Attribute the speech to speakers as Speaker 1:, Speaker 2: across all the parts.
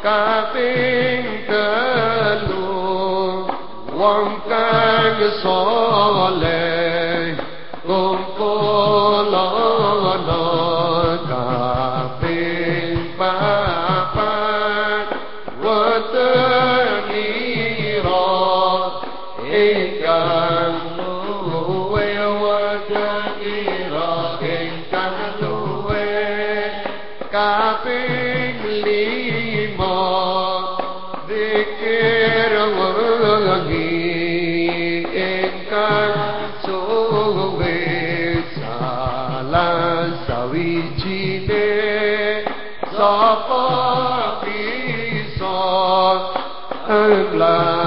Speaker 1: kating telu wong kang saleh Blah.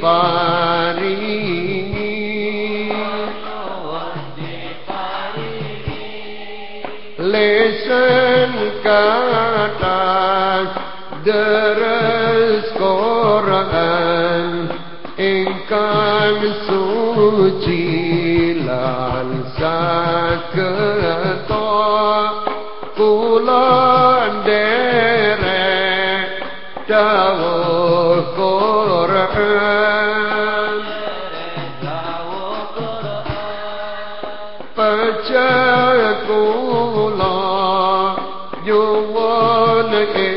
Speaker 1: parini lesen kata deres koran ingkan suci lan saketo kulon dere jauh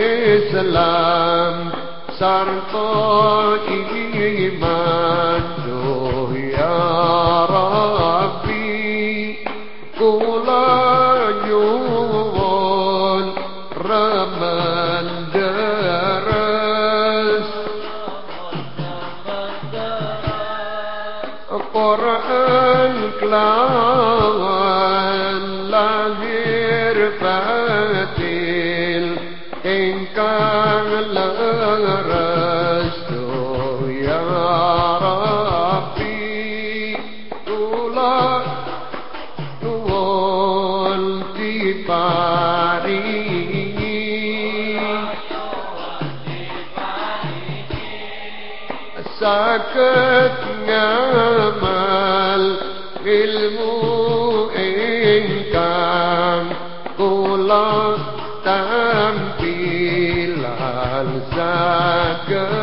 Speaker 1: Islam Sarto iman. Duh ya Rabbi Kula nyumun Raman deras Quran kelawan Lahir bahan saged ngamal ilmu ingkang kula tampilan saged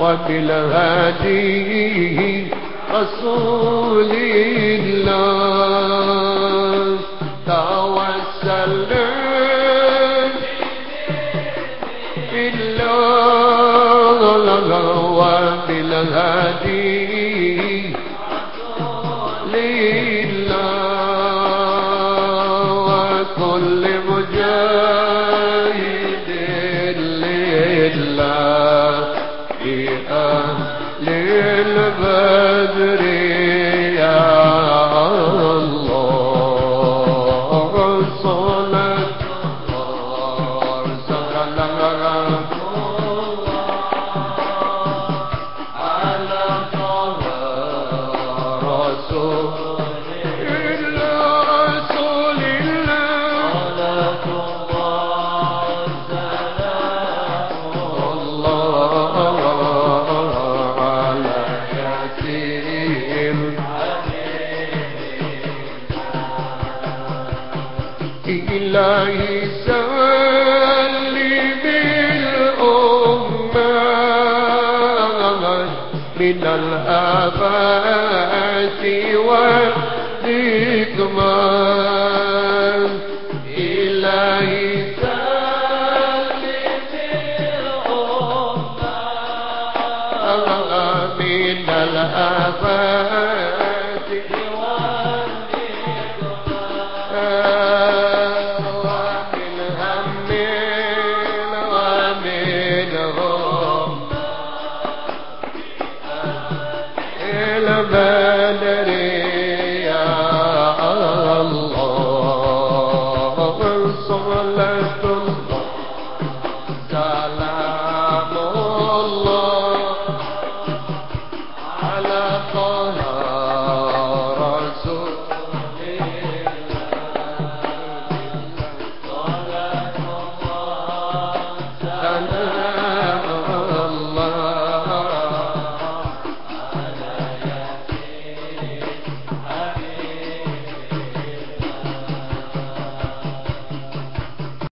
Speaker 1: وفي هديه رسول الله. توسلت بالله وفي وبالهديه la la la من الآفات والإكمال إلهي سلم الأمة من الآفات